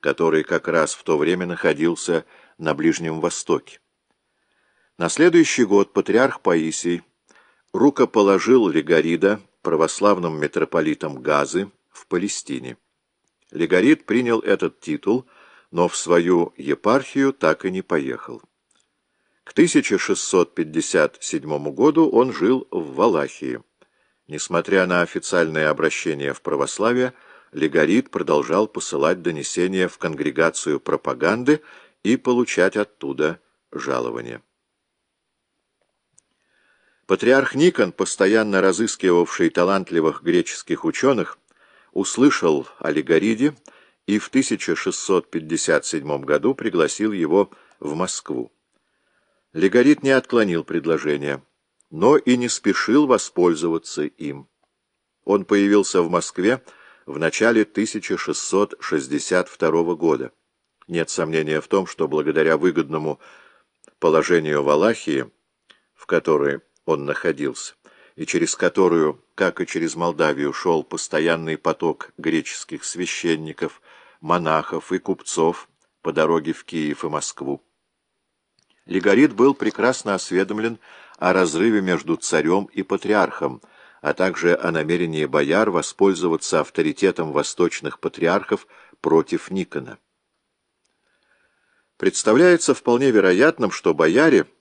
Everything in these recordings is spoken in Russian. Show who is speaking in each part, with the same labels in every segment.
Speaker 1: который как раз в то время находился на Ближнем Востоке. На следующий год патриарх Паисий рукоположил Легорида православным митрополитом Газы в Палестине. Легорид принял этот титул, но в свою епархию так и не поехал. К 1657 году он жил в Валахии. Несмотря на официальное обращение в православие, Легорид продолжал посылать донесения в конгрегацию пропаганды и получать оттуда жалования. Патриарх Никон, постоянно разыскивавший талантливых греческих ученых, услышал о Легориде и в 1657 году пригласил его в Москву. Легорид не отклонил предложение, но и не спешил воспользоваться им. Он появился в Москве в начале 1662 года. Нет сомнения в том, что благодаря выгодному положению Валахии, в которой он находился, и через которую, как и через Молдавию, шел постоянный поток греческих священников, монахов и купцов по дороге в Киев и Москву. Легорит был прекрасно осведомлен о разрыве между царем и патриархом, а также о намерении бояр воспользоваться авторитетом восточных патриархов против Никона. Представляется вполне вероятным, что бояре –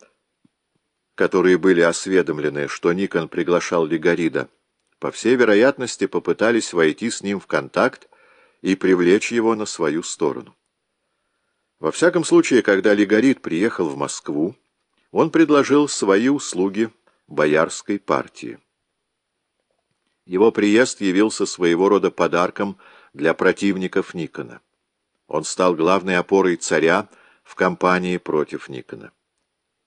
Speaker 1: которые были осведомлены, что Никон приглашал Легорида, по всей вероятности попытались войти с ним в контакт и привлечь его на свою сторону. Во всяком случае, когда Легорид приехал в Москву, он предложил свои услуги боярской партии. Его приезд явился своего рода подарком для противников Никона. Он стал главной опорой царя в кампании против Никона.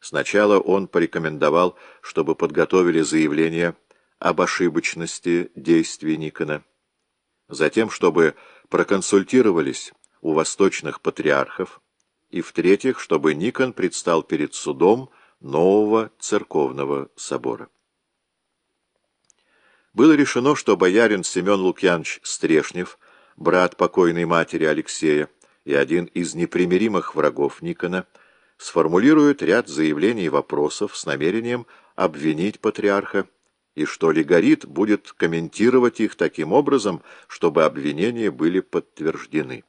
Speaker 1: Сначала он порекомендовал, чтобы подготовили заявление об ошибочности действий Никона. Затем, чтобы проконсультировались у восточных патриархов. И, в-третьих, чтобы Никон предстал перед судом нового церковного собора. Было решено, что боярин Семен Лукьянович Стрешнев, брат покойной матери Алексея и один из непримиримых врагов Никона, сформулирует ряд заявлений и вопросов с намерением обвинить патриарха, и что Легорит будет комментировать их таким образом, чтобы обвинения были подтверждены.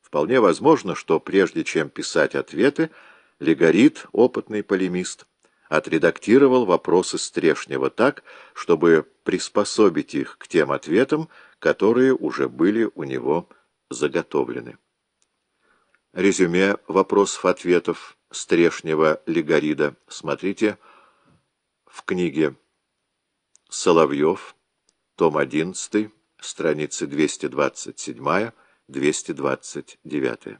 Speaker 1: Вполне возможно, что прежде чем писать ответы, Легорит, опытный полемист, отредактировал вопросы Стрешнева так, чтобы приспособить их к тем ответам, которые уже были у него заготовлены. Резюме вопросов-ответов Стрешнева Легорида смотрите в книге Соловьев, том 11, страницы 227-229.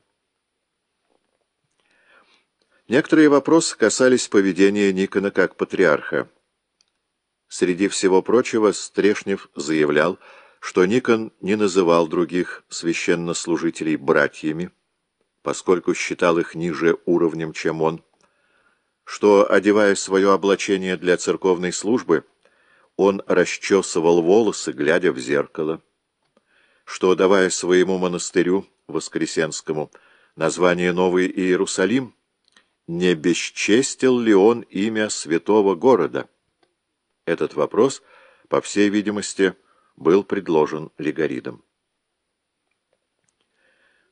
Speaker 1: Некоторые вопросы касались поведения Никона как патриарха. Среди всего прочего Стрешнев заявлял, что Никон не называл других священнослужителей братьями, поскольку считал их ниже уровнем, чем он, что, одевая свое облачение для церковной службы, он расчесывал волосы, глядя в зеркало, что, давая своему монастырю, Воскресенскому, название Новый Иерусалим, не бесчестил ли он имя святого города? Этот вопрос, по всей видимости, был предложен Легоридом.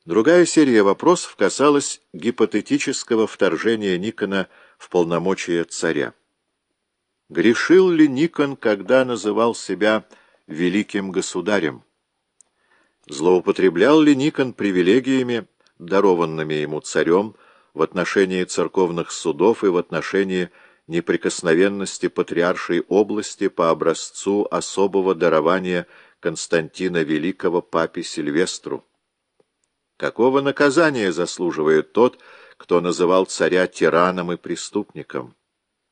Speaker 1: Другая серия вопросов касалась гипотетического вторжения Никона в полномочия царя. Грешил ли Никон, когда называл себя великим государем? Злоупотреблял ли Никон привилегиями, дарованными ему царем, в отношении церковных судов и в отношении неприкосновенности патриаршей области по образцу особого дарования Константина Великого папе Сильвестру? Какого наказания заслуживает тот, кто называл царя тираном и преступником?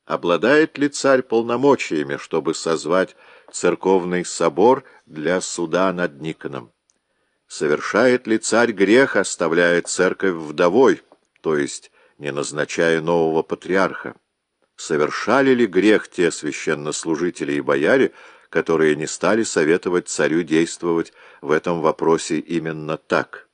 Speaker 1: Обладает ли царь полномочиями, чтобы созвать церковный собор для суда над Никоном? Совершает ли царь грех, оставляя церковь вдовой, то есть не назначая нового патриарха? Совершали ли грех те священнослужители и бояре, которые не стали советовать царю действовать в этом вопросе именно так?